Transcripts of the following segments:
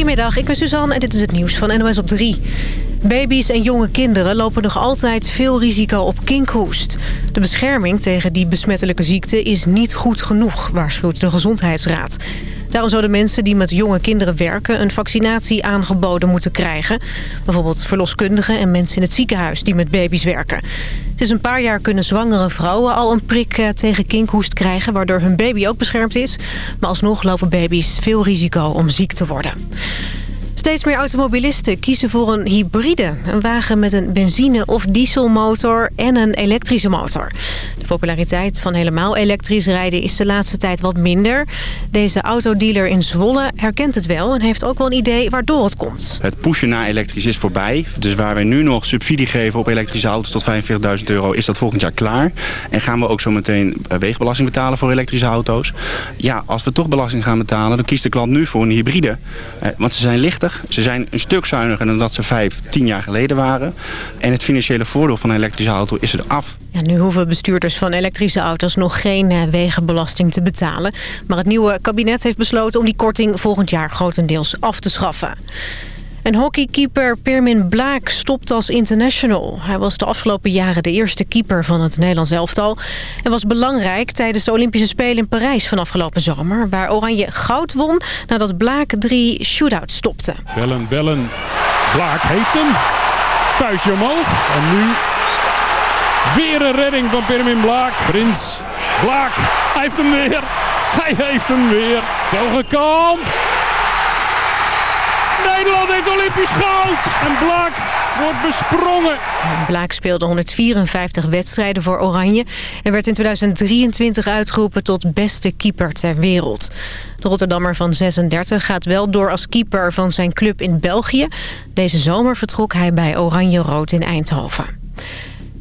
Goedemiddag, ik ben Suzanne en dit is het nieuws van NOS op 3. Baby's en jonge kinderen lopen nog altijd veel risico op kinkhoest. De bescherming tegen die besmettelijke ziekte is niet goed genoeg, waarschuwt de Gezondheidsraad. Daarom zouden mensen die met jonge kinderen werken... een vaccinatie aangeboden moeten krijgen. Bijvoorbeeld verloskundigen en mensen in het ziekenhuis die met baby's werken. Sinds een paar jaar kunnen zwangere vrouwen al een prik eh, tegen kinkhoest krijgen... waardoor hun baby ook beschermd is. Maar alsnog lopen baby's veel risico om ziek te worden. Steeds meer automobilisten kiezen voor een hybride. Een wagen met een benzine- of dieselmotor en een elektrische motor. De populariteit van helemaal elektrisch rijden is de laatste tijd wat minder. Deze autodealer in Zwolle herkent het wel en heeft ook wel een idee waardoor het komt. Het pushen naar elektrisch is voorbij. Dus waar we nu nog subsidie geven op elektrische auto's tot 45.000 euro... is dat volgend jaar klaar. En gaan we ook zo meteen eh, weegbelasting betalen voor elektrische auto's. Ja, als we toch belasting gaan betalen, dan kiest de klant nu voor een hybride. Eh, want ze zijn lichter ze zijn een stuk zuiniger dan dat ze vijf, tien jaar geleden waren. En het financiële voordeel van een elektrische auto is er af. Ja, nu hoeven bestuurders van elektrische auto's nog geen eh, wegenbelasting te betalen. Maar het nieuwe kabinet heeft besloten om die korting volgend jaar grotendeels af te schaffen. En hockeykeeper Permin Blaak stopt als international. Hij was de afgelopen jaren de eerste keeper van het Nederlands elftal... en was belangrijk tijdens de Olympische Spelen in Parijs van afgelopen zomer... waar Oranje goud won nadat Blaak drie shootouts stopte. Bellen, bellen. Blaak heeft hem. Vuistje omhoog. En nu weer een redding van Permin Blaak. Prins Blaak, hij heeft hem weer. Hij heeft hem weer. Belgenkamp. Nederland heeft Olympisch goud. En Blaak wordt besprongen. Blaak speelde 154 wedstrijden voor Oranje... en werd in 2023 uitgeroepen tot beste keeper ter wereld. De Rotterdammer van 36 gaat wel door als keeper van zijn club in België. Deze zomer vertrok hij bij Oranje-Rood in Eindhoven.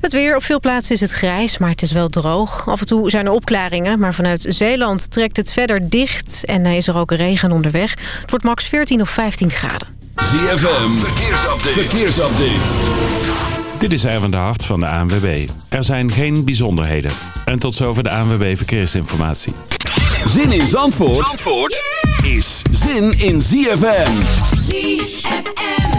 Het weer. Op veel plaatsen is het grijs, maar het is wel droog. Af en toe zijn er opklaringen, maar vanuit Zeeland trekt het verder dicht... en is er ook regen onderweg. Het wordt max 14 of 15 graden. ZFM, verkeersupdate. verkeersupdate. Dit is Erwin de Hart van de ANWB. Er zijn geen bijzonderheden. En tot zover de ANWB Verkeersinformatie. Zin in Zandvoort, Zandvoort is zin in ZFM. ZFM.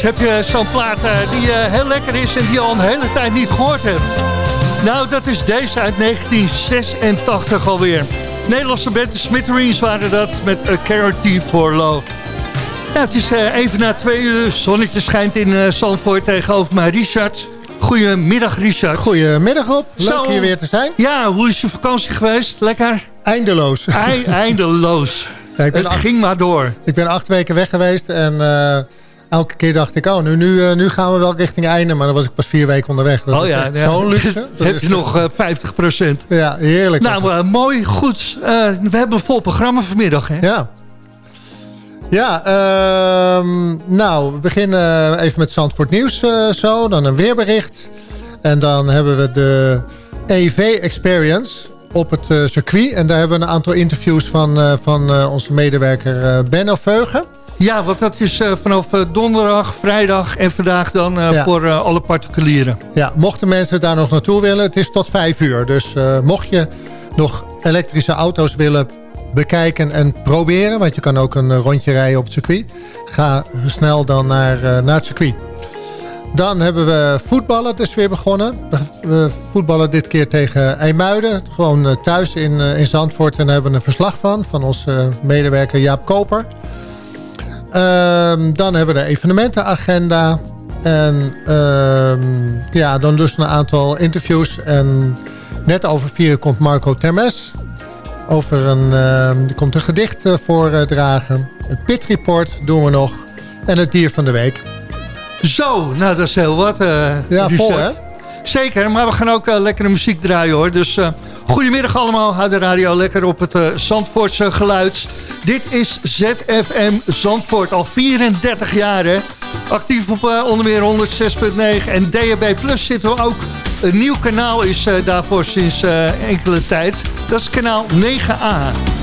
Soms heb je zo'n plaat uh, die uh, heel lekker is en die je al een hele tijd niet gehoord hebt. Nou, dat is deze uit 1986 alweer. Nederlandse band de Smithereens waren dat met A Charity for Love. Ja, het is uh, even na twee uur. Zonnetje schijnt in Zandvoort tegenover mij. Richard, goedemiddag Richard. Goedemiddag op. Leuk Zo, hier weer te zijn. Ja, hoe is je vakantie geweest? Lekker? Eindeloos. E eindeloos. Ja, ik ben het ging maar door. Ik ben acht weken weg geweest en uh, elke keer dacht ik... oh, nu, nu, uh, nu gaan we wel richting einde. Maar dan was ik pas vier weken onderweg. Dat oh ja, ja. zo'n luxe. Heb je nog uh, 50 procent. Ja, heerlijk. Nou, mooi, goed. we hebben een vol programma vanmiddag, hè? Ja. Ja, uh, nou, we beginnen even met Zandvoort Nieuws zo. Dan een weerbericht. En dan hebben we de EV Experience op het circuit. En daar hebben we een aantal interviews van, van onze medewerker Benno Veugen. Ja, want dat is vanaf donderdag, vrijdag en vandaag dan ja. voor alle particulieren. Ja, mochten mensen daar nog naartoe willen, het is tot vijf uur. Dus mocht je nog elektrische auto's willen bekijken en proberen. Want je kan ook een rondje rijden op het circuit. Ga snel dan naar, naar het circuit. Dan hebben we voetballen dus weer begonnen. We voetballen dit keer tegen IJmuiden. Gewoon thuis in, in Zandvoort. En daar hebben we een verslag van. Van onze medewerker Jaap Koper. Ehm, dan hebben we de evenementenagenda. En ehm, ja, dan dus een aantal interviews. En net over vier komt Marco Termes over een, uh, er komt een gedicht uh, voordragen. Het Pit Report doen we nog. En het dier van de week. Zo, nou dat is heel wat. Uh, ja, vol hè? Zeker, maar we gaan ook lekkere muziek draaien hoor. Dus goedemiddag allemaal, houd de radio lekker op het Zandvoortse geluid. Dit is ZFM Zandvoort, al 34 jaar. Actief op onder meer 106.9 en DHB Plus zitten we ook. Een nieuw kanaal is daarvoor sinds enkele tijd. Dat is kanaal 9A.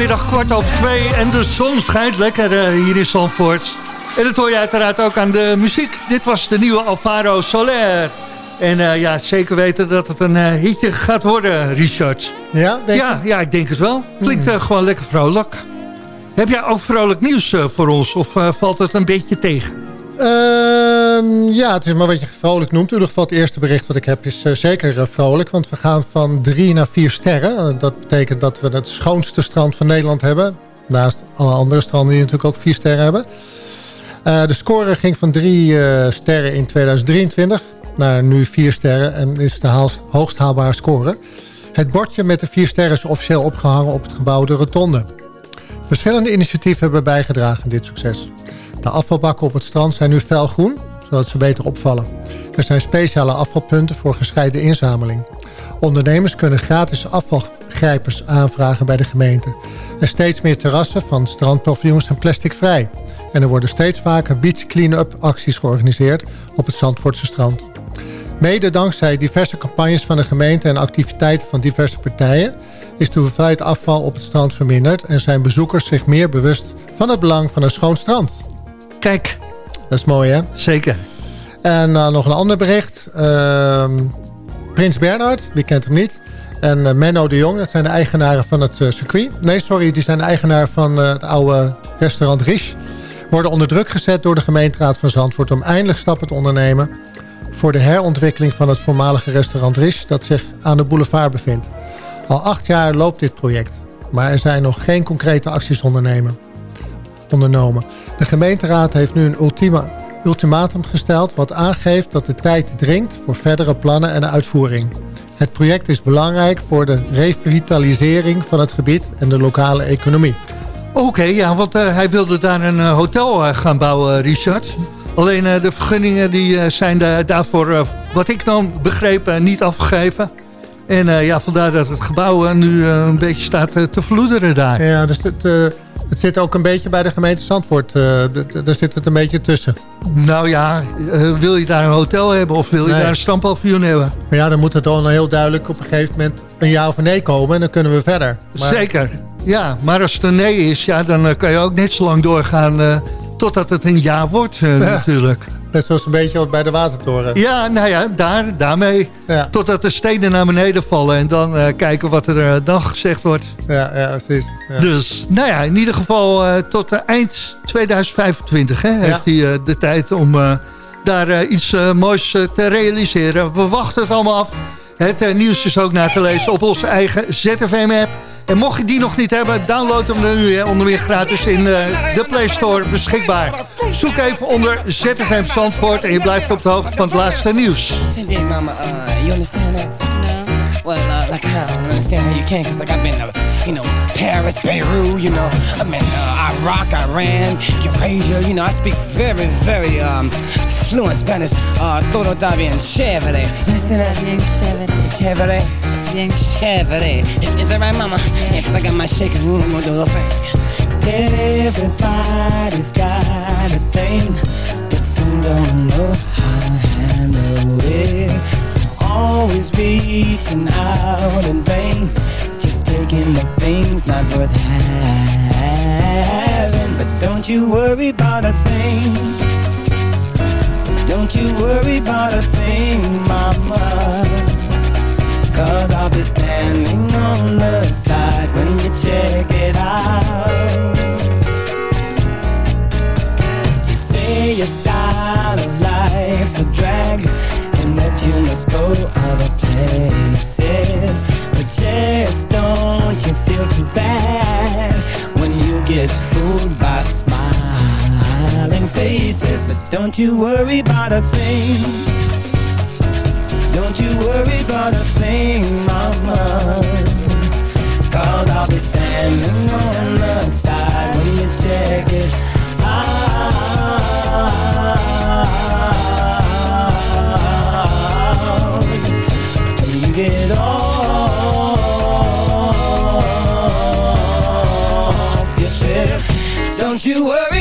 Zaterdagmiddag kwart over twee en de zon schijnt lekker eh, hier in Zandvoort. En dat hoor je uiteraard ook aan de muziek. Dit was de nieuwe Alvaro Soler. En eh, ja, zeker weten dat het een eh, hitje gaat worden, Richard. Ja, denk Ja, ja, ik denk het wel. Klinkt eh, gewoon lekker vrolijk. Heb jij ook vrolijk nieuws voor ons of valt het een beetje tegen? Ehm, ja, het is maar wat je vrolijk noemt. In ieder geval het eerste bericht wat ik heb is eh, zeker eh, vrolijk. Want we gaan van drie naar vier sterren. Dat betekent dat we het schoonste strand van Nederland hebben. Naast alle andere stranden die natuurlijk ook vier sterren hebben. Eh, de score ging van drie sterren in 2023 naar nu vier sterren. En is de hoogst haalbare score. Het bordje met de vier sterren is officieel opgehangen op het gebouw De Rotonde. Verschillende initiatieven hebben bijgedragen aan dit succes. De afvalbakken op het strand zijn nu felgroen, zodat ze beter opvallen. Er zijn speciale afvalpunten voor gescheiden inzameling. Ondernemers kunnen gratis afvalgrijpers aanvragen bij de gemeente. En steeds meer terrassen van strandpaviljoens zijn plasticvrij. En er worden steeds vaker beach clean-up acties georganiseerd op het Zandvoortse strand. Mede dankzij diverse campagnes van de gemeente en activiteiten van diverse partijen... is de hoeveelheid afval op het strand verminderd... en zijn bezoekers zich meer bewust van het belang van een schoon strand. Kijk, Dat is mooi, hè? zeker. En uh, nog een ander bericht. Ehm, Prins Bernhard, wie kent hem niet. En uh, Menno de Jong, dat zijn de eigenaren van het uh, circuit. Nee, sorry, die zijn de eigenaar van het oude restaurant Riche. Worden onder druk gezet door de gemeenteraad van Zandvoort... om eindelijk stappen te ondernemen voor de herontwikkeling van het voormalige restaurant Riche... dat zich aan de boulevard bevindt. Al acht jaar loopt dit project. Maar er zijn nog geen concrete acties ondernemen, ondernomen. De gemeenteraad heeft nu een ultima, ultimatum gesteld... wat aangeeft dat de tijd dringt voor verdere plannen en uitvoering. Het project is belangrijk voor de revitalisering van het gebied en de lokale economie. Oké, ja, want uh, hij wilde daar een uh, hotel uh, gaan bouwen, Richard. Alleen de vergunningen die, zijn de, daarvoor, wat ik dan begreep, niet afgegeven. En ja, vandaar dat het gebouw nu een beetje staat te vloederen daar. Ja, dus het, Het zit ook een beetje bij de gemeente Zandvoort. Uh, daar zit het een beetje tussen. Nou ja, uh, wil je daar een hotel hebben of wil je daar een strandpaviljoen hebben? Maar ja, dan moet het dan heel duidelijk op een gegeven moment een ja of een nee komen. En dan kunnen we verder. Maar... Zeker. Ja, maar als het een nee is, ja, dan uh, kan je ook net zo lang doorgaan totdat het een ja wordt ja. natuurlijk. Net zoals een beetje bij de watertoren. Ja, nou ja, daar, daarmee. Ja. Totdat de stenen naar beneden vallen. En dan uh, kijken wat er uh, dan gezegd wordt. Ja, ja precies. Ja. Dus, nou ja, in ieder geval uh, tot eind 2025 hè, heeft hij de tijd om daar iets moois te realiseren. We wachten het allemaal af. Het nieuws is ook na te lezen op onze eigen ZFM-app. En mocht je die nog niet hebben, download hem dan nu hè, onder meer gratis in uh, de Play Store beschikbaar. Zoek even onder ZFM Zandvoort en je blijft op de hoogte van het laatste nieuws. Well, uh, like I don't understand how you can, cause like I've been to, you know, Paris, Beirut, you know, I've been uh, Iraq, Iran, Eurasia, you know, I speak very, very um, fluent Spanish. Uh, todo está bien chévere. Understand that? Chévere. Chévere. Bien chévere. Is, that right, mama? Yeah, cause I got my shaking room, do the thing. Everybody's got a thing, but some don't know how to handle it always reaching out in vain Just taking the things not worth having But don't you worry about a thing Don't you worry about a thing, mama Cause I'll be standing on the side when you check it out You say your style of life's a drag and that you must go other places. But just don't you feel too bad when you get fooled by smiling faces. But don't you worry about a thing. Don't you worry about a thing, mama. Cause I'll be standing on the side when you check it out. get off your chest. Don't you worry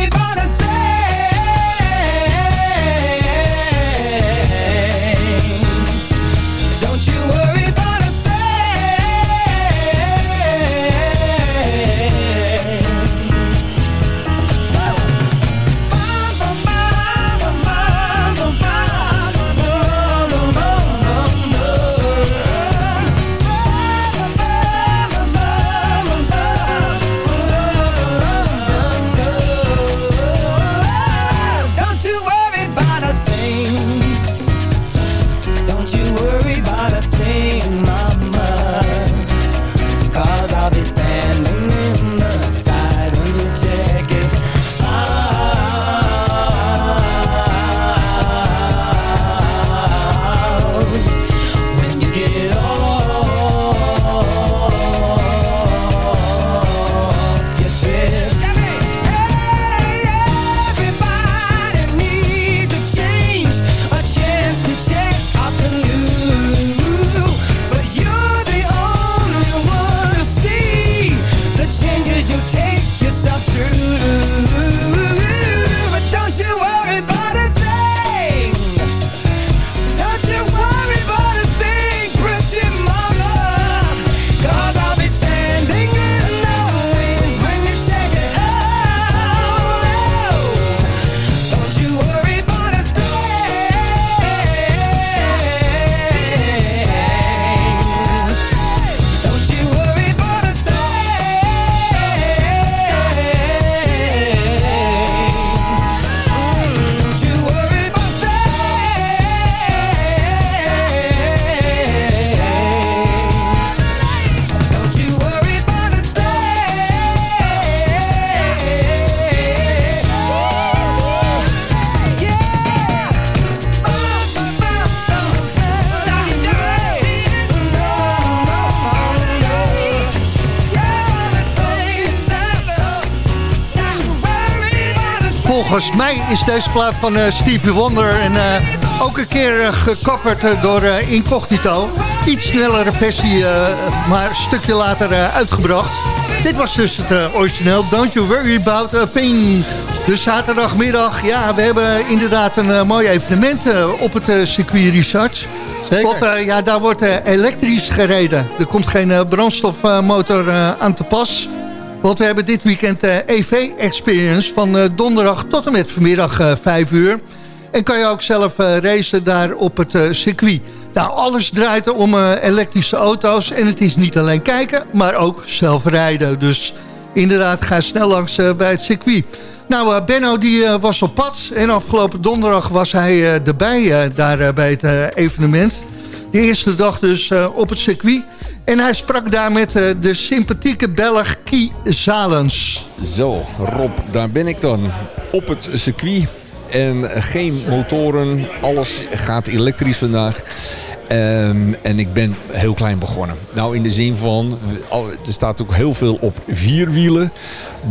Volgens mij is deze plaat van uh, Stevie Wonder en uh, ook een keer uh, gecoverd door Incognito. Iets snellere versie, maar een stukje later uitgebracht. Dit was dus het origineel Don't You Worry About a Thing. De zaterdagmiddag, ja, we hebben inderdaad een mooi evenement op het circuit Research. Zeker. Want ja, daar wordt elektrisch gereden. Er komt geen brandstofmotor aan te pas. Want we hebben dit weekend EV-experience van donderdag tot en met vanmiddag 5 uur. En kan je ook zelf racen daar op het circuit. Nou, alles draait om elektrische auto's. En het is niet alleen kijken, maar ook zelf rijden. Dus inderdaad, ga snel langs bij het circuit. Nou, Benno die was op pad. En afgelopen donderdag was hij erbij daar bij het evenement. De eerste dag dus op het circuit. En hij sprak daar met de sympathieke Belg Kie Zalens. Zo, Rob, daar ben ik dan. Op het circuit en geen motoren. Alles gaat elektrisch vandaag. Um, en ik ben heel klein begonnen. Nou, in de zin van, er staat ook heel veel op vier wielen.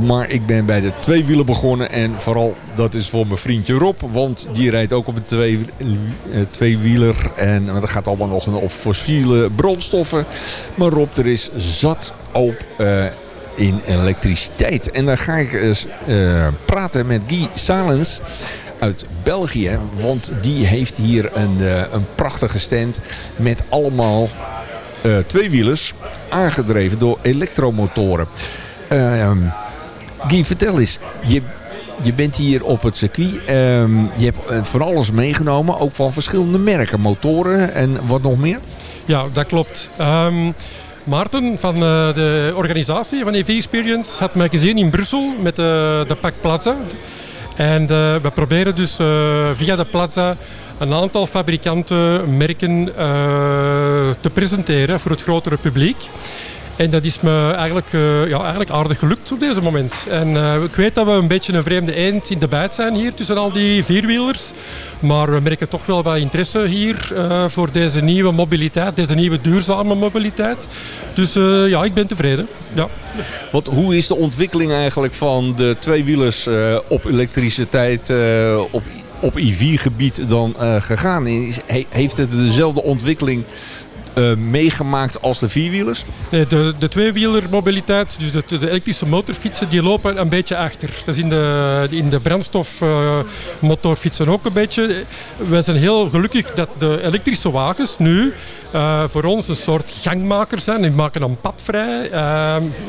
Maar ik ben bij de twee wielen begonnen. En vooral, dat is voor mijn vriendje Rob. Want die rijdt ook op een twee, uh, tweewieler. En dat gaat allemaal nog op fossiele brandstoffen. Maar Rob, er is zat op... Uh, in elektriciteit. En dan ga ik eens uh, praten met Guy Salens uit België. Want die heeft hier een, uh, een prachtige stand met allemaal uh, tweewielers aangedreven door elektromotoren. Uh, Guy, vertel eens. Je, je bent hier op het circuit. Um, je hebt van alles meegenomen, ook van verschillende merken, motoren en wat nog meer? Ja, dat klopt. Um, Maarten van de organisatie van EV Experience had mij gezien in Brussel met de, Pack Plaza. En uh, we proberen dus uh, via de plaza een aantal fabrikanten, merken uh, te presenteren voor het grotere publiek. En dat is me eigenlijk, uh, ja, eigenlijk aardig gelukt op deze moment. En uh, ik weet dat we een beetje een vreemde eind in de bijt zijn hier tussen al die vierwielers. Maar we merken toch wel wat interesse hier uh, voor deze nieuwe mobiliteit, deze nieuwe duurzame mobiliteit. Dus ja, ik ben tevreden. Ja. Want hoe is de ontwikkeling eigenlijk van de tweewielers op elektriciteit, op, op EV-gebied dan gegaan? Heeft het dezelfde ontwikkeling uh, meegemaakt als de vierwielers? De, de tweewielermobiliteit, dus de, de, elektrische motorfietsen, die lopen een beetje achter. Dat is in de, in de brandstofmotorfietsen uh, ook een beetje. Wij zijn heel gelukkig dat de elektrische wagens nu uh, voor ons een soort gangmaker zijn. Die maken een pad vrij,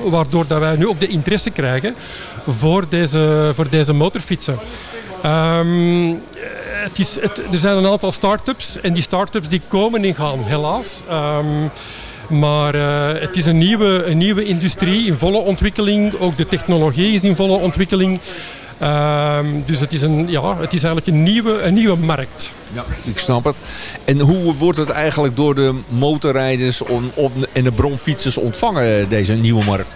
waardoor dat wij nu ook de interesse krijgen voor deze, voor deze motorfietsen. Um, het is, er zijn een aantal start-ups en die start-ups die komen en gaan, helaas. Um, maar uh, het is een nieuwe, een nieuwe industrie in volle ontwikkeling. Ook de technologie is in volle ontwikkeling. Um, dus het is, een, ja, het is eigenlijk een nieuwe, een nieuwe markt. Ja, ik snap het. En hoe wordt het eigenlijk door de motorrijders en de bronfietsers ontvangen, deze nieuwe markt?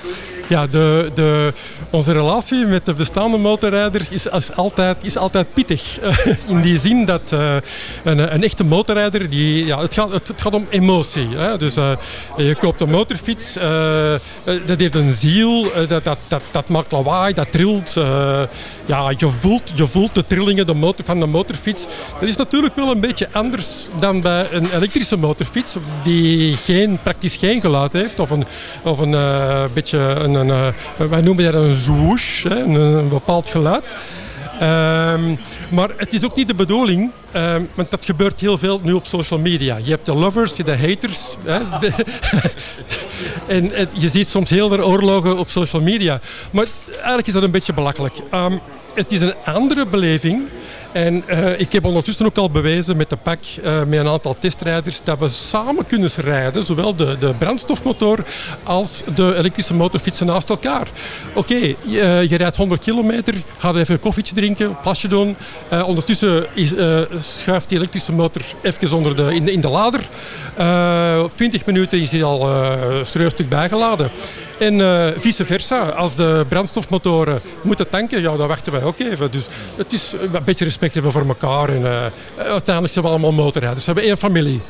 Ja, de, de, onze relatie met de bestaande motorrijders is, is altijd, is altijd pittig. In die zin dat uh, een, een, echte motorrijder, die, ja, het, gaat, het, gaat om emotie. Hè? Dus uh, je koopt een motorfiets, uh, dat heeft een ziel, dat, dat, dat, dat maakt lawaai, dat trilt. ja, je, voelt, je voelt de trillingen de motor, van de motorfiets. Dat is natuurlijk wel een beetje anders dan bij een elektrische motorfiets, die geen, praktisch geen geluid heeft of een, of een beetje een een, uh, wij noemen dat een zwoosh, een, een, bepaald geluid. Um, maar het is ook niet de bedoeling, um, want dat gebeurt heel veel nu op social media. Je hebt de lovers, je hebt de haters. Hè, en je ziet soms heel veel oorlogen op social media. Maar eigenlijk is dat een beetje belachelijk. Um, het is een andere beleving en uh, ik heb ondertussen ook al bewezen met de PAK, uh, met een aantal testrijders, dat we samen kunnen rijden, zowel de, de brandstofmotor als de elektrische motorfietsen naast elkaar. Oké, uh, je rijdt 100 kilometer, ga even een koffietje drinken, een plasje doen. ondertussen is, schuift die elektrische motor even onder de, in, de, in de lader. op 20 minuten is hij al een serieus stuk bijgeladen. En uh, vice versa, als de brandstofmotoren moeten tanken, ja, dan wachten wij ook even. Dus het is een beetje respect hebben voor elkaar. En, uh, uiteindelijk zijn we allemaal motorrijders. We hebben één familie.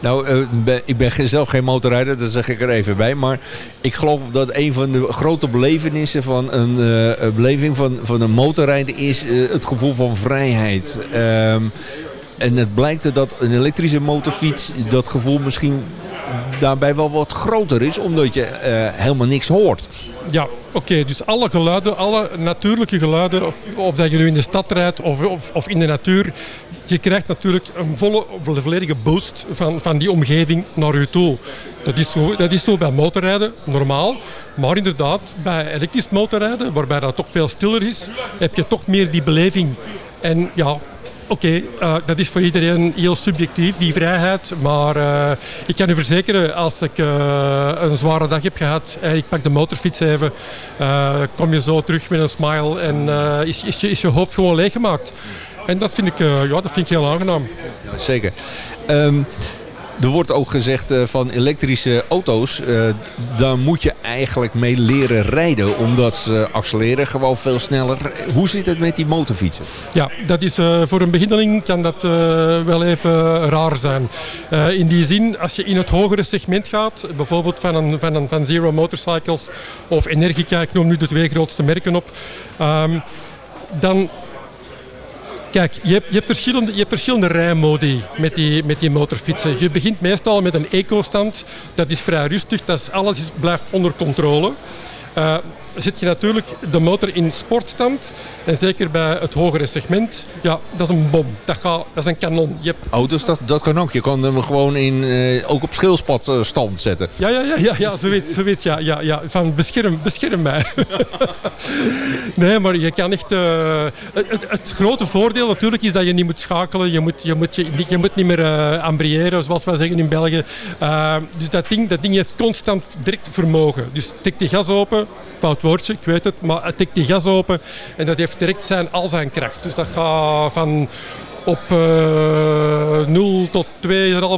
Nou, ik ben zelf geen motorrijder, dat zeg ik er even bij. Maar ik geloof dat een van de grote belevenissen van een beleving van, van een motorrijder is het gevoel van vrijheid. Um, en het blijkt dat een elektrische motorfiets dat gevoel misschien daarbij wel wat groter is, omdat je eh, helemaal niks hoort. Ja, oké. dus alle geluiden, alle natuurlijke geluiden, of, of dat je nu in de stad rijdt of, of, of in de natuur, je krijgt natuurlijk een volle, volledige boost van, van die omgeving naar je toe. Dat is, zo, dat is zo bij motorrijden, normaal. Maar inderdaad, bij elektrisch motorrijden, waarbij dat toch veel stiller is, heb je toch meer die beleving. En ja, oké, eh, dat is voor iedereen heel subjectief, die vrijheid. Maar eh, ik kan u verzekeren, als ik eh, een zware dag heb gehad en ik pak de motorfiets even, kom je zo terug met een smile en is, is, je, is je hoofd gewoon leeggemaakt. En dat vind ik, ja, dat vind ik heel aangenaam. Ja, zeker. Ehm, er wordt ook gezegd eh, van elektrische auto's, eh, daar moet je eigenlijk mee leren rijden. Omdat ze accelereren gewoon veel sneller. Hoe zit het met die motorfietsen? Ja, dat is, eh, voor een beginneling kan dat wel even raar zijn. In die zin, als je in het hogere segment gaat, bijvoorbeeld van, een, van, van Zero Motorcycles of Energica, ik noem nu de twee grootste merken op, ehm, dan Kijk, je hebt, je verschillende, verschillende rijmodi met die, met die motorfietsen. Je begint meestal met een eco-stand. Dat is vrij rustig, dat is, alles blijft onder controle. Uh, zit je natuurlijk de motor in sportstand. En zeker bij het hogere segment, ja, dat is een bom. Dat, gaat, dat is een kanon. Je hebt... Auto's, dat, dat kan ook. Je kan hem gewoon in, uh, ook op schilspad uh, stand zetten. Ja, ja, ja, ja, ja zoiets, zoiets ja, ja, ja. Van bescherm, bescherm mij. nee, maar je kan echt... Uh, het, het, grote voordeel natuurlijk is dat je niet moet schakelen. Je moet, je moet, je, je moet niet meer ambriëren, zoals wij zeggen in België. dus dat ding, dat ding heeft constant direct vermogen. Dus tik die gas open, fout ik weet het, maar het tikt die gas open en dat heeft direct zijn, al zijn kracht. Dus dat gaat van op uh, 0 tot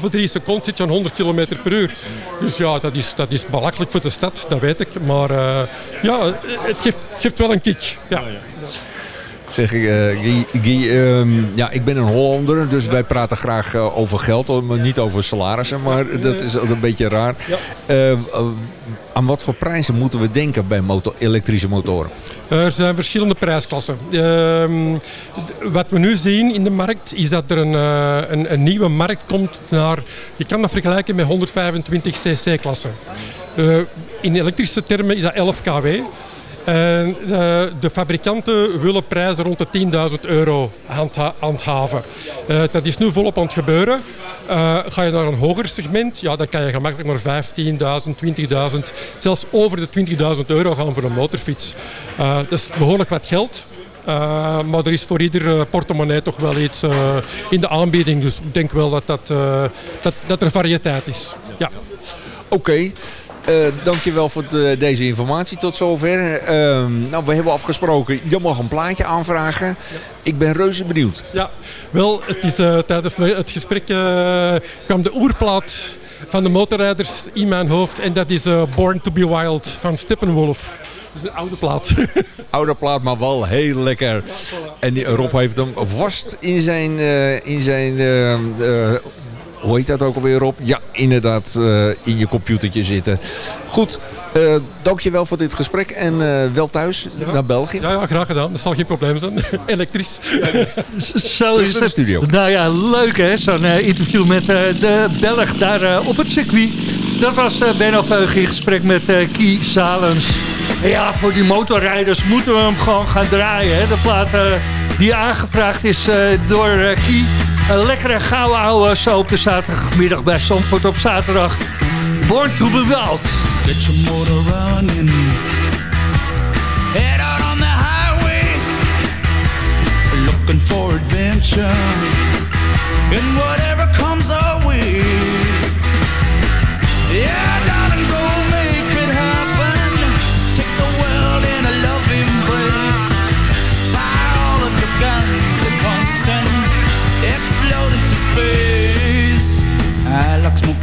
2,5, 3 seconden zit je aan 100 km per uur. Dus ja, dat is, dat is belachelijk voor de stad, dat weet ik. Maar uh, ja, het geeft, geeft wel een kick. Ja. Zeg ik, uh, Guy, Guy um, ja, ik ben een Hollander, dus wij praten graag uh, over geld, maar niet over salarissen, maar dat is een beetje raar. Aan wat voor prijzen moeten we denken bij motor, elektrische motoren? Er zijn verschillende prijsklassen. Uh, wat we nu zien in de markt is dat er een, uh, een, een, nieuwe markt komt naar... Je kan dat vergelijken met 125 cc-klassen. Uh, in elektrische termen is dat 11 kW. En uh, de fabrikanten willen prijzen rond de 10.000 euro handha handhaven. Uh, dat is nu volop aan het gebeuren. Uh, ga je naar een hoger segment, ja, dan kan je gemakkelijk naar 15.000, 20.000, zelfs over de 20.000 euro gaan voor een motorfiets. dat is behoorlijk wat geld. Maar er is voor ieder portemonnee toch wel iets in de aanbieding. Dus ik denk wel dat, dat, dat, dat er variëteit is. Ja. Oké. Uh, dankjewel voor de, deze informatie tot zover. Uh, nou, we hebben afgesproken, je mag een plaatje aanvragen. Ja. Ik ben reuze benieuwd. Ja, wel, het is uh, tijdens het gesprek kwam de oerplaat van de motorrijders in mijn hoofd. En dat is Born to be Wild van Steppenwolf. Dus een oude plaat. oude plaat, maar wel heel lekker. En Rob heeft hem vast in zijn, in zijn hoe heet dat ook alweer op? Ja, inderdaad, uh, in je computertje zitten. Goed, uh, dankjewel voor dit gesprek en uh, wel thuis ja. naar België. Ja, ja, graag gedaan. Dat zal geen probleem zijn. Elektrisch. Zo is het. Studio. Nou ja, leuk hè, zo'n interview met de Belg daar op het circuit. Dat was Benno Veug in gesprek met Kie Salens. En ja, voor die motorrijders moeten we hem gewoon gaan draaien. Hè? De plaat die aangevraagd is door Kie. Een lekkere gouden ouwe zo op de zaterdagmiddag bij Zandvoort op zaterdag. Born to be wild. Get your motor running. Head out on the highway. Looking for adventure. And whatever comes our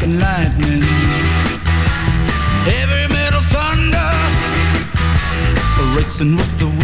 smoking lightning. Heavy metal thunder, racing with the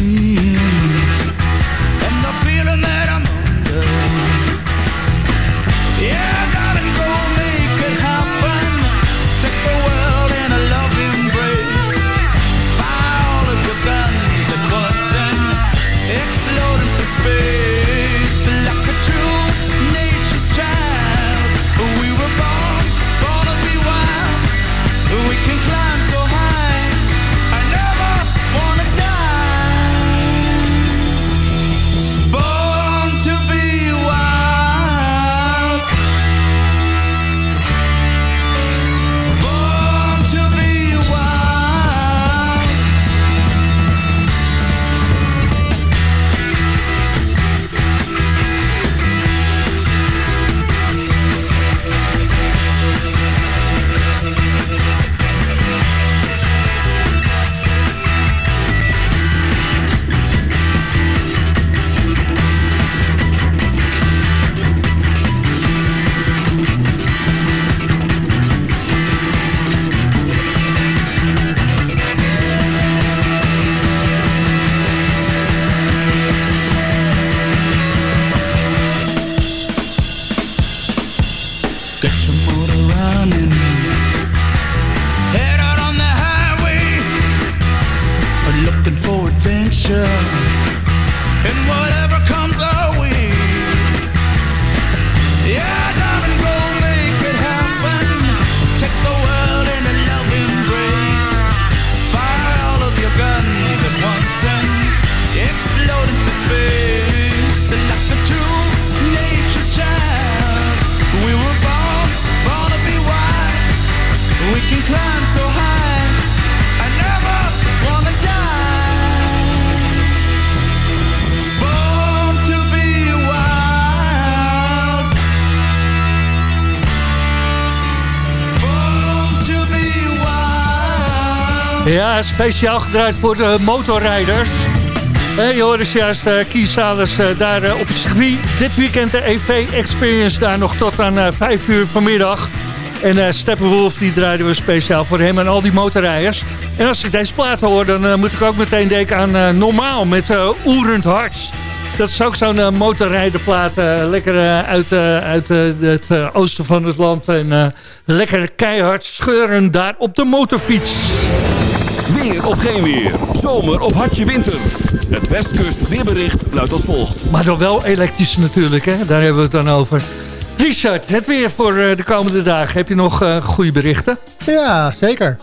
Speciaal gedraaid voor de motorrijders. Eh, je hoorde juist uh, Kies Salers uh, daar uh, op het circuit. Dit weekend de EV Experience daar nog tot aan uh, 5 uur vanmiddag. En Steppenwolf die draaiden we speciaal voor hem en al die motorrijders. En als ik deze plaat hoor, dan moet ik ook meteen denken aan Normaal met Oerend Hart. Dat is ook zo'n motorrijderplaat. lekker uit, uit het oosten van het land. En lekker keihard scheuren daar op de motorfiets. Weer of geen weer. Zomer of hartje winter. Het Westkust weerbericht luidt als volgt. Maar dan wel elektrisch natuurlijk, hè? daar hebben we het dan over. Richard, het weer voor de komende dagen. Heb je nog uh, goede berichten? Ja, zeker.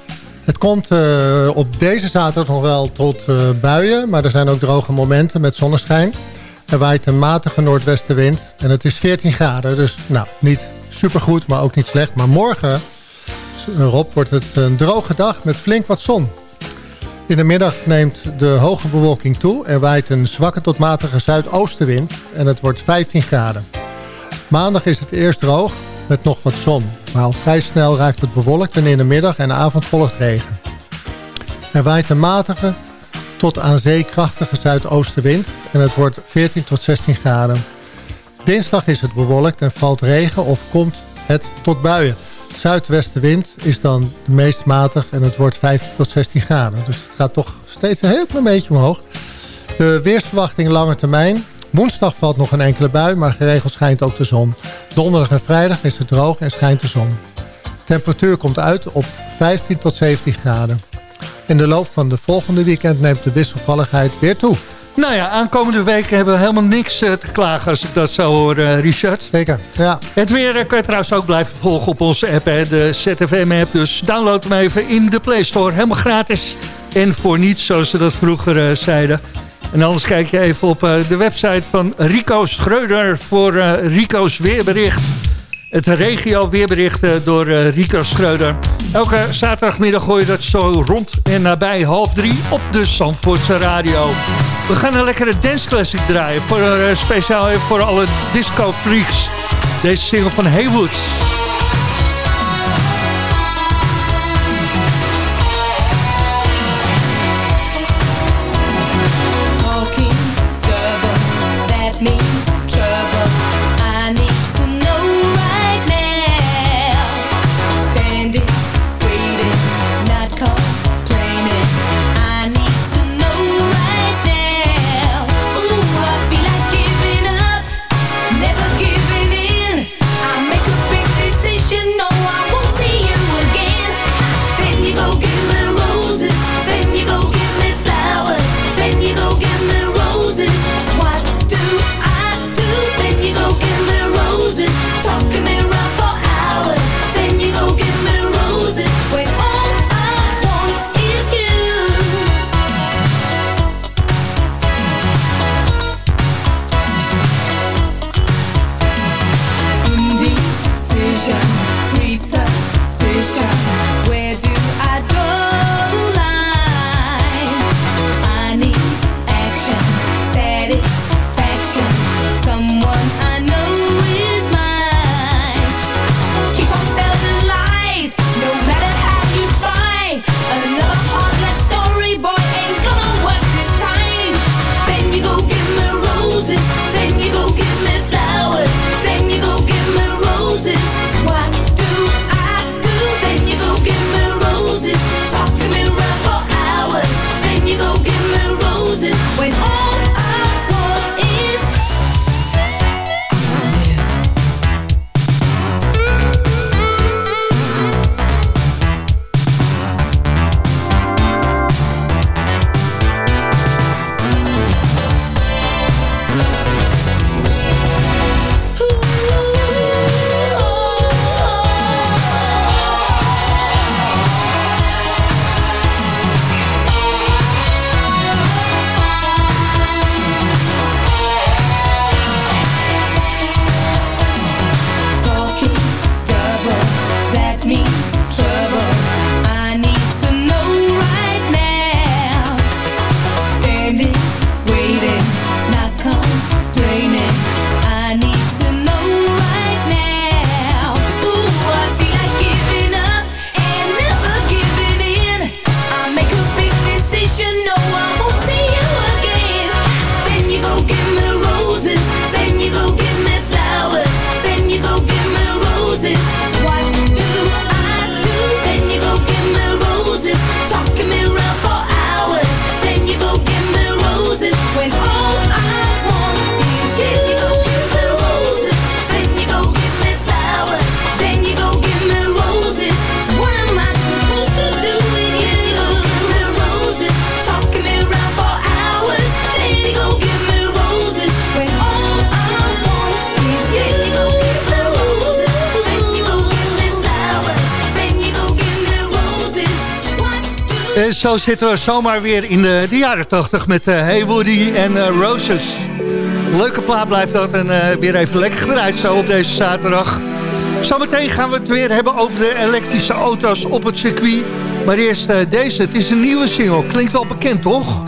Het komt uh, op deze zaterdag nog wel tot uh, buien. Maar er zijn ook droge momenten met zonneschijn. Er waait een matige noordwestenwind. En het is 14 graden. Dus nou, niet supergoed, maar ook niet slecht. Maar morgen, Rob, wordt het een droge dag met flink wat zon. In de middag neemt de hoge bewolking toe. Er waait een zwakke tot matige zuidoostenwind en het wordt 15 graden. Maandag is het eerst droog met nog wat zon. Maar al vrij snel raakt het bewolkt en in de middag en avond volgt regen. Er waait een matige tot aan zee krachtige zuidoostenwind en het wordt 14 tot 16 graden. Dinsdag is het bewolkt en valt regen of komt het tot buien zuidwestenwind is dan de meest matig en het wordt 15 tot 16 graden. Dus het gaat toch steeds een heel klein beetje omhoog. De weersverwachting lange termijn. Woensdag valt nog een enkele bui, maar geregeld schijnt ook de zon. Donderdag en vrijdag is het droog en schijnt de zon. De temperatuur komt uit op 15 tot 17 graden. In de loop van de volgende weekend neemt de wisselvalligheid weer toe. Nou ja, aankomende weken hebben we helemaal niks uh, te klagen als ik dat zou horen, uh, Richard. Zeker, ja. Het weer uh, kan je trouwens ook blijven volgen op onze app, hè, de ZFM-app. Dus download hem even in de Play Store, helemaal gratis. En voor niets, zoals ze dat vroeger zeiden. En anders kijk je even op de website van Rico Schreuder voor Rico's weerbericht. Het regio weerbericht door Rico Schreuder. Elke zaterdagmiddag hoor je dat zo rond en nabij half drie op de Zandvoortse radio. We gaan een lekkere dance classic draaien. Voor, uh, speciaal voor alle disco freaks. Deze single van Haywoods. Zitten we zomaar weer in de, jaren 80 met uh, en uh, Roses. Leuke plaat blijft dat en uh, weer even lekker gedraaid zo op deze zaterdag. Zometeen gaan we het weer hebben over de elektrische auto's op het circuit. Maar eerst deze, het is een nieuwe single. Klinkt wel bekend, toch?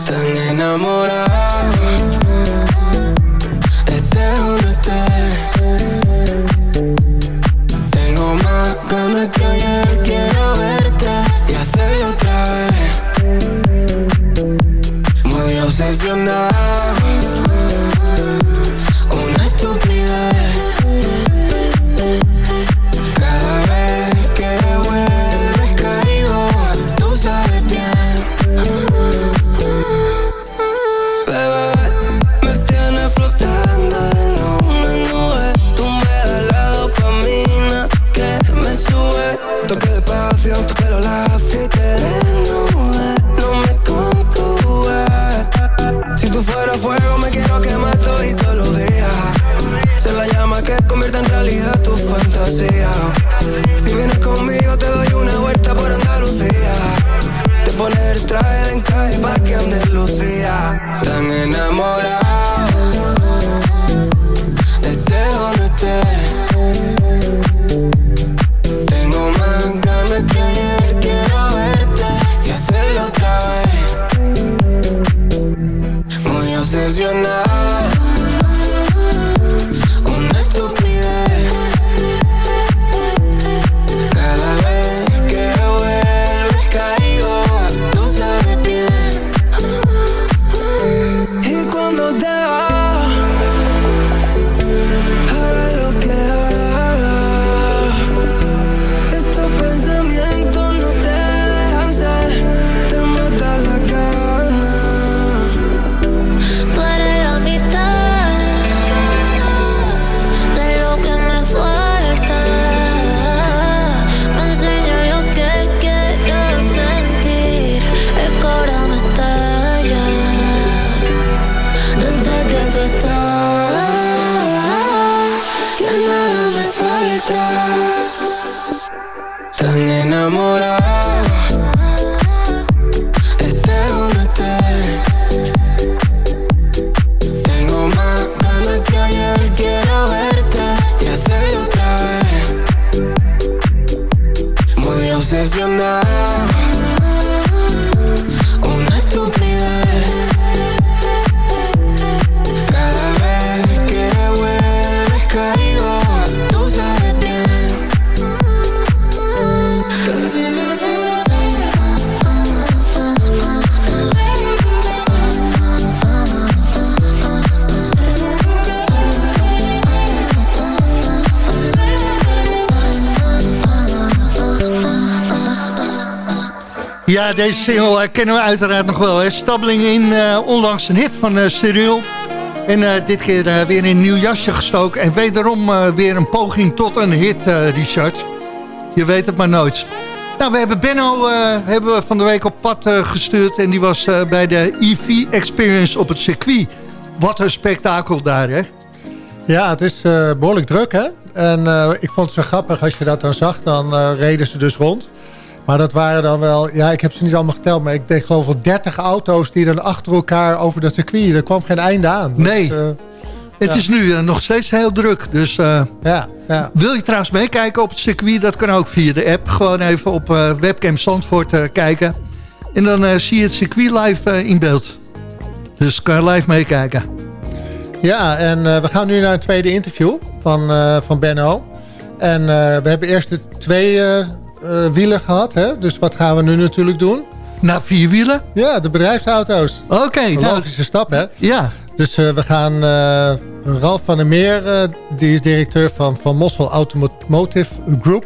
Ja, deze single eh, kennen we uiteraard nog wel. Stabbeling in, eh, onlangs een hit van uh, Cyril. En eh, dit keer eh, weer in een nieuw jasje gestoken. En wederom eh, weer een poging tot een hit, eh, Richard. Je weet het maar nooit. Nou, we hebben Benno eh, hebben we van de week op pad eh, gestuurd. En die was eh, bij de EV Experience op het circuit. Wat een spektakel daar, hè? Ja, het is eh, behoorlijk druk, hè? En eh, ik vond het zo grappig, als je dat dan zag, dan eh, reden ze dus rond. Maar dat waren dan wel, ja, ik heb ze niet allemaal geteld, maar ik denk geloof wel 30 auto's die dan achter elkaar over dat circuit. Er kwam geen einde aan. Nee. Dus, eh, Het ja. is nu eh, nog steeds heel druk. Dus eh, ja, ja. wil je trouwens meekijken op het circuit? Dat kan ook via de app. Gewoon even op webcam Zandvoort kijken. En dan zie je het circuit live in beeld. Dus kan je live meekijken. Ja, en we gaan nu naar een tweede interview van, van Benno. En we hebben eerst de twee eh, wielen gehad, hè? Dus wat gaan we nu natuurlijk doen? Naar vier wielen? Ja, de bedrijfsauto's. Oké. Een nou, logische stap, hè? ja. Dus eh, we gaan eh, Ralf van der Meer, die is directeur van Van Mossel Automotive Group.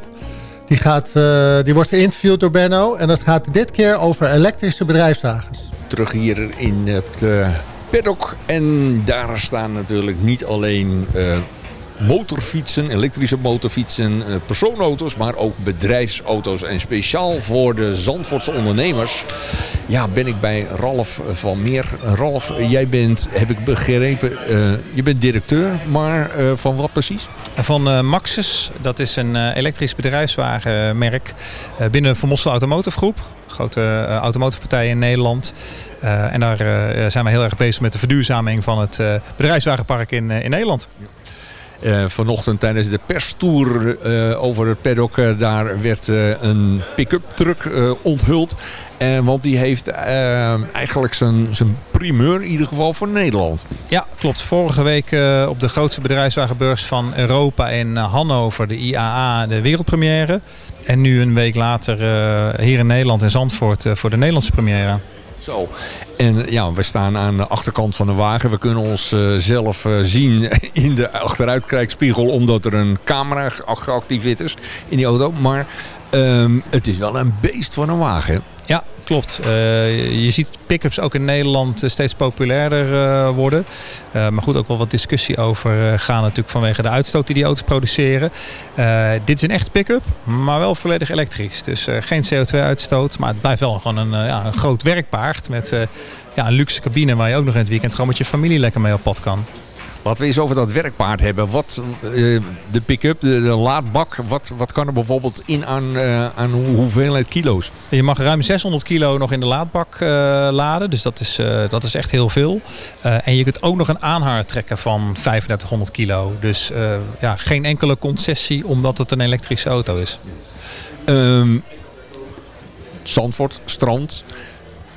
Die, gaat, eh, die wordt geïnterviewd door Benno. En dat gaat dit keer over elektrische bedrijfswagens. terug hier in het paddock. En daar staan natuurlijk niet alleen eh, motorfietsen, elektrische motorfietsen, eh, persoonauto's, maar ook bedrijfsauto's. En speciaal voor de Zandvoortse ondernemers ja, ben ik bij Ralf van Meer. Ralf, jij bent, heb ik begrepen, eh, je bent directeur, maar eh, van wat precies? Van eh, Maxus, dat is een elektrisch bedrijfswagenmerk binnen Van Mossel Automotive Groep. grote uh, automotive partij in Nederland. Uh, en daar uh, zijn we heel erg bezig met de verduurzaming van het bedrijfswagenpark in, in Nederland. Uh, vanochtend tijdens de perstour uh, over het paddock, uh, daar werd een pick-up truck onthuld. want die heeft eigenlijk zijn, zijn primeur in ieder geval voor Nederland. Ja, klopt. Vorige week op de grootste bedrijfswagenbeurs van Europa in Hannover, de IAA, de wereldpremière. En nu een week later hier in Nederland in Zandvoort voor de Nederlandse première. Zo. En ja, we staan aan de achterkant van de wagen. We kunnen ons uh, zelf uh, zien in de achteruitkijkspiegel. Omdat er een camera geactiveerd is in die auto. Maar um, het is wel een beest van een wagen. Ja, klopt. Uh, je ziet pick-ups ook in Nederland steeds populairder uh, worden. Maar goed, ook wel wat discussie over gaan natuurlijk vanwege de uitstoot die die auto's produceren. dit is een echte pick-up, maar wel volledig elektrisch. Dus geen CO2-uitstoot, maar het blijft wel gewoon een, ja, een groot werkpaard met ja, een luxe cabine waar je ook nog in het weekend gewoon met je familie lekker mee op pad kan. Laten we eens over dat werkpaard hebben. Wat, uh, de pick-up, de, de, laadbak, wat, wat kan er bijvoorbeeld in aan, uh, aan hoeveelheid kilo's? Je mag ruim 600 kilo nog in de laadbak uh, laden. Dus dat is, dat is echt heel veel. en je kunt ook nog een aanhanger trekken van 3500 kilo. Dus ja, geen enkele concessie omdat het een elektrische auto is. Um, Zandvoort, strand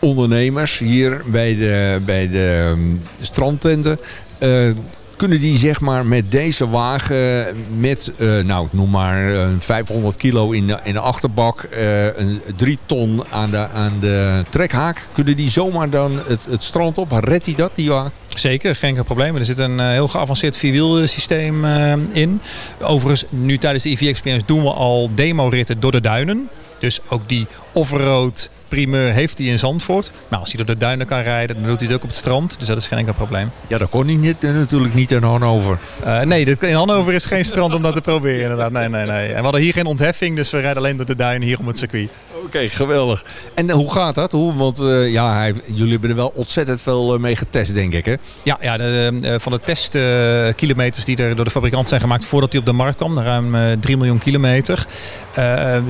ondernemers hier bij de, bij de um, strandtenten. Uh, kunnen die zeg maar met deze wagen met, uh, nou noem maar uh, 500 kilo in de, in de achterbak, een 3 ton aan de, aan de trekhaak, kunnen die zomaar dan het, strand op? Redt hij dat, die wagen? Zeker, geen probleem. Er zit een heel geavanceerd vierwielsysteem in. Overigens, nu tijdens de EV Experience doen we al demo-ritten door de duinen. Dus ook die off-road primeur heeft hij in Zandvoort. Maar als hij door de duinen kan rijden, dan doet hij het ook op het strand. Dus dat is geen enkel probleem. Ja, dat kon hij niet, natuurlijk niet in Hannover. Uh, nee, in Hannover is geen strand om dat te proberen inderdaad. Nee, nee, nee. En we hadden hier geen ontheffing, dus we rijden alleen door de duinen hier om het circuit. Oké, okay, geweldig. En hoe gaat dat? Hoe, want uh, ja, hij, jullie hebben er wel ontzettend veel mee getest, denk ik, hè? Ja, ja de, van de testkilometers die er door de fabrikant zijn gemaakt voordat hij op de markt kwam, ruim 3 miljoen kilometer,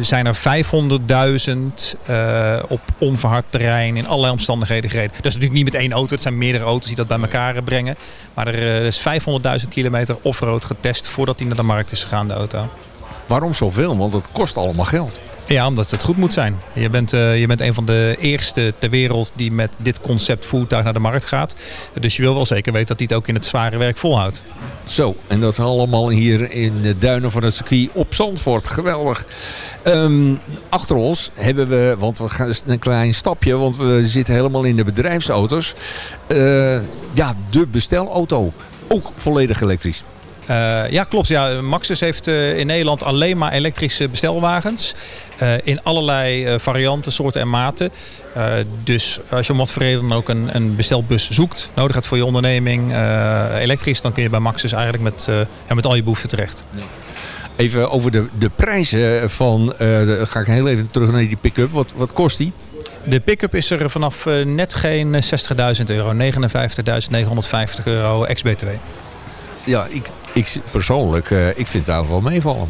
zijn er 500.000 op onverhard terrein in allerlei omstandigheden gereden. Dat is natuurlijk niet met één auto, het zijn meerdere auto's die dat bij elkaar brengen. Maar er is 500.000 kilometer off-road getest voordat hij naar de markt is gegaan, de auto. Waarom zoveel? Want het kost allemaal geld. Ja, omdat het goed moet zijn. Je bent, uh, je bent een van de eerste ter wereld die met dit concept voertuig naar de markt gaat. Dus je wil wel zeker weten dat hij het ook in het zware werk volhoudt. Zo, en dat allemaal hier in de duinen van het circuit op Zandvoort. Geweldig. Um, achter ons hebben we, want we gaan een klein stapje, want we zitten helemaal in de bedrijfsauto's. Uh, ja, de bestelauto. Ook volledig elektrisch. Uh, ja, klopt. Ja. Maxus heeft uh, in Nederland alleen maar elektrische bestelwagens. Uh, in allerlei varianten, soorten en maten. dus als je om wat voor reden dan ook een, een bestelbus zoekt, nodig hebt voor je onderneming, elektrisch, dan kun je bij Maxus eigenlijk met, ja, met al je behoeften terecht. Ja. Even over de, de prijzen van, de, ga ik heel even terug naar die pick-up. Wat, wat kost die? De pick-up is er vanaf net geen 60.000 euro, 59.950 euro ex-BTW. Ja, ik, ik persoonlijk, uh, ik vind het eigenlijk wel meevallen.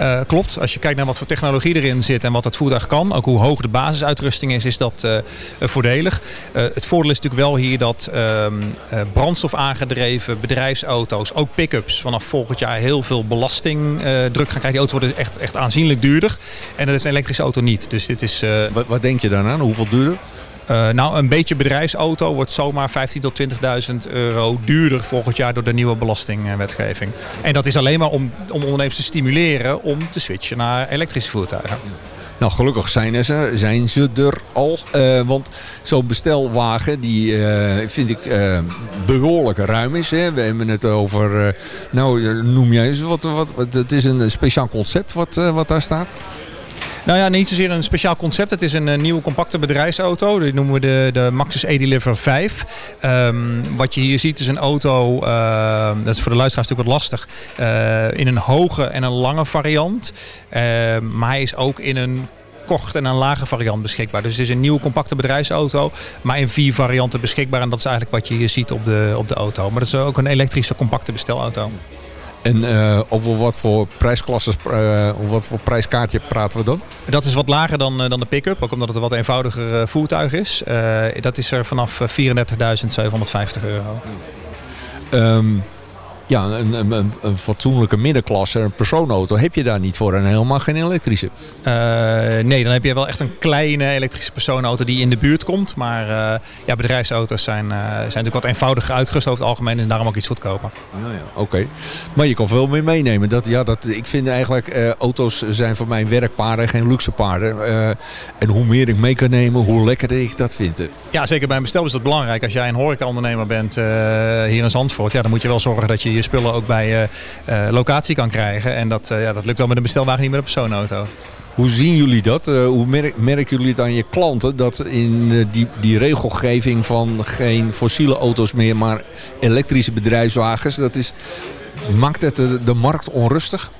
Uh, klopt. Als je kijkt naar wat voor technologie erin zit en wat het voertuig kan, ook hoe hoog de basisuitrusting is, is dat uh, voordelig. Uh, het voordeel is natuurlijk wel hier dat ehm, brandstof aangedreven bedrijfsauto's, ook pick-ups, vanaf volgend jaar heel veel belastingdruk gaan krijgen. Die auto's worden echt, echt aanzienlijk duurder. En dat is een elektrische auto niet. Dus dit is, wat, wat denk je dan aan? Hoeveel duurder? Uh, nou, een beetje bedrijfsauto wordt zomaar 15.000 tot 20.000 euro duurder volgend jaar door de nieuwe belastingwetgeving. En dat is alleen maar om, om ondernemers te stimuleren om te switchen naar elektrische voertuigen. Nou, gelukkig zijn ze, zijn ze er al. Uh, want zo'n bestelwagen, die uh, vind ik uh, behoorlijk ruim is. Hè. We hebben het over, nou noem jij eens, wat, wat, wat, het is een speciaal concept wat, wat daar staat. Nou ja, niet zozeer een speciaal concept. Het is een, een nieuwe compacte bedrijfsauto. Die noemen we de, de Maxus E-Deliver 5. Um, wat je hier ziet is een auto, uh, dat is voor de luisteraars natuurlijk wat lastig, uh, in een hoge en een lange variant. Uh, maar hij is ook in een korte en een lage variant beschikbaar. Dus het is een nieuwe compacte bedrijfsauto, maar in vier varianten beschikbaar. En dat is eigenlijk wat je hier ziet op de, op de auto. Maar dat is ook een elektrische compacte bestelauto. En eh, over wat voor prijsklasses, eh, wat voor prijskaartje praten we dan? Dat is wat lager dan, eh, dan de pick-up, ook omdat het een wat eenvoudiger voertuig is. Dat is er vanaf eh, 34.750 euro. Ehm, ja, een, een, fatsoenlijke middenklasse, een persoonauto, heb je daar niet voor en helemaal geen elektrische. Eh, nee, dan heb je wel echt een kleine elektrische persoonauto die in de buurt komt. Maar eh, ja, bedrijfsauto's zijn, eh, zijn natuurlijk wat eenvoudiger uitgerust over het algemeen en daarom ook iets goedkoper. Ja, ja. Oké, maar je kan veel meer meenemen. Dat, ja, dat, ik vind eigenlijk, auto's zijn voor mij werkpaarden, geen luxe paarden. En hoe meer ik mee kan nemen, hoe lekkerder ik dat vind. Ja, zeker bij een bestel is dat belangrijk. Als jij een horecaondernemer bent hier in Zandvoort, ja, dan moet je wel zorgen dat je je spullen ook bij eh, eh, locatie kan krijgen. En dat, eh, ja, dat lukt wel met een bestelwagen, niet met een persoonauto. Hoe zien jullie dat? Hoe merk, merken jullie het aan je klanten? Dat in die, die regelgeving van geen fossiele auto's meer, maar elektrische bedrijfswagens, dat is, maakt het de, de markt onrustig?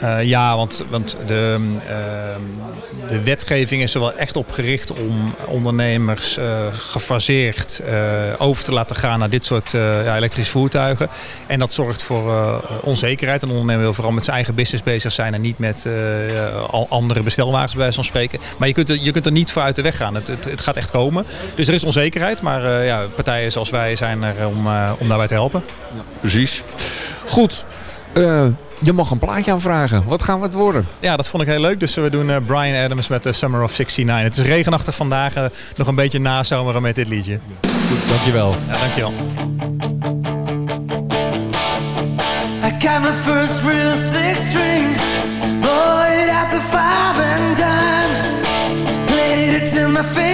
Eh, ja, want, want de, ehm, de wetgeving is er wel echt op gericht om ondernemers eh, gefaseerd eh, over te laten gaan naar dit soort ja, elektrische voertuigen. En dat zorgt voor onzekerheid. Een ondernemer wil vooral met zijn eigen business bezig zijn en niet met al andere bestelwagens bij van spreken. Maar je kunt, er, je kunt er niet voor uit de weg gaan. Het, het, gaat echt komen. Dus er is onzekerheid, maar ja, partijen zoals wij zijn er om, om daarbij te helpen. Precies. Goed. Eh, je mag een plaatje aanvragen. Wat gaan we het worden? Ja, dat vond ik heel leuk. Dus we doen eh, Brian Adams met The Summer of 69. Het is regenachtig vandaag. eh, nog een beetje nazomeren met dit liedje. Goed, dankjewel. Ja, dankjewel. I got my first real six string, bought it at the five and dime. Played it till my fingers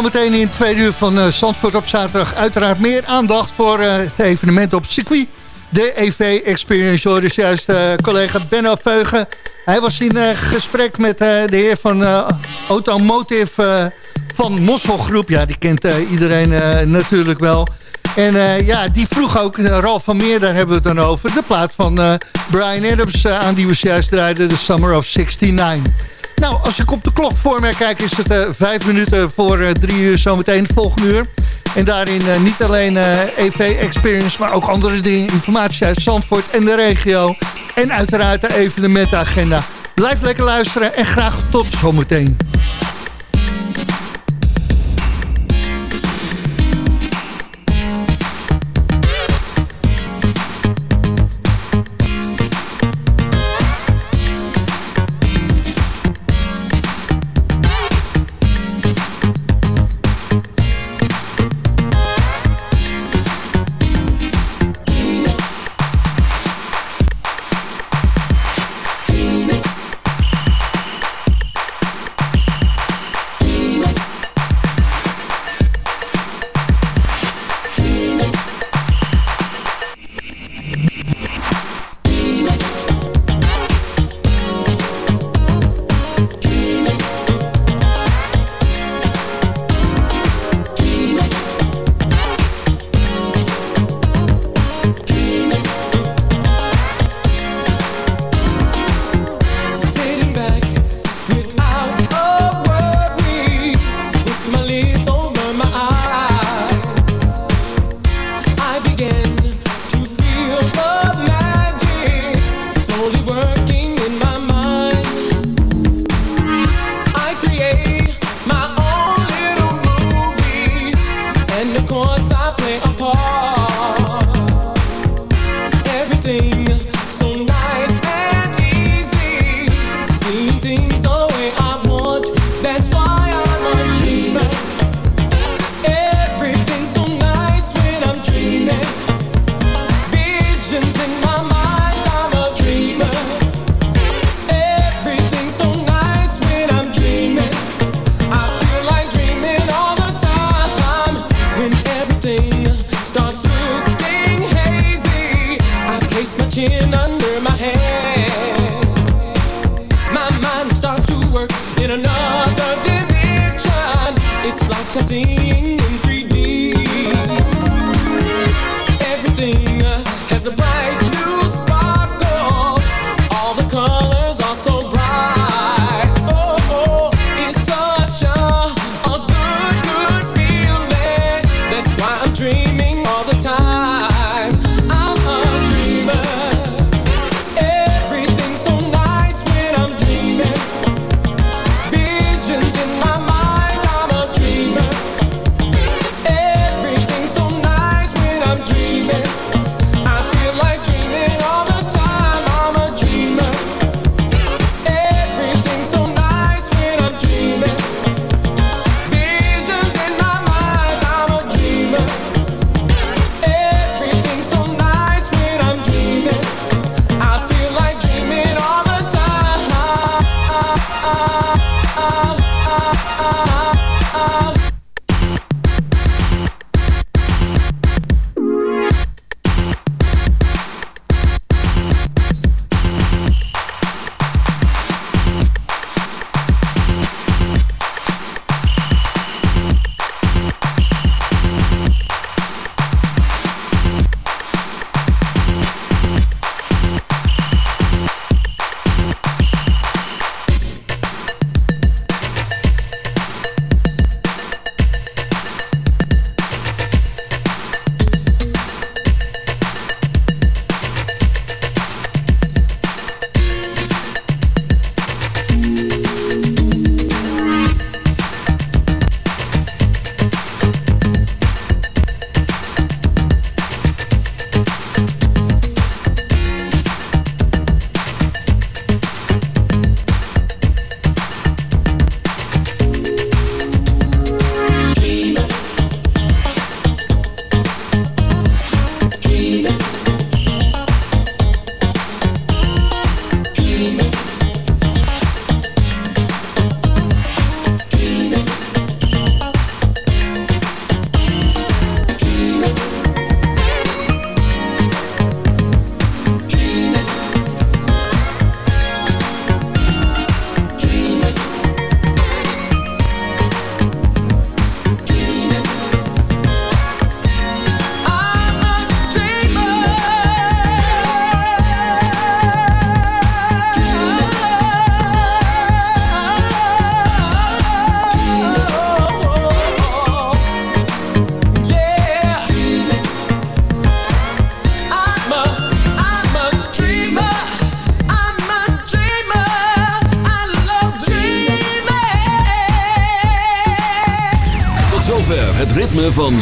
Zometeen in het tweede uur van uh, Zandvoort op zaterdag uiteraard meer aandacht voor uh, het evenement op circuit. De EV Experience, hoor dus juist uh, collega Benno Veugen. Hij was in gesprek met de heer van Automotive van Mosselgroep. Ja, die kent iedereen natuurlijk wel. En ja, die vroeg ook, Ralf van Meer, daar hebben we het dan over... de plaat van Brian Adams aan die we juist draaiden, The Summer of 69. Nou, als ik op de klok voor mij kijk... is het uh, vijf minuten voor uh, drie uur zometeen volgende uur. En daarin uh, niet alleen EV Experience... maar ook andere dingen, informatie uit Zandvoort en de regio. En uiteraard de evenementenagenda. Blijf lekker luisteren en graag tot zometeen.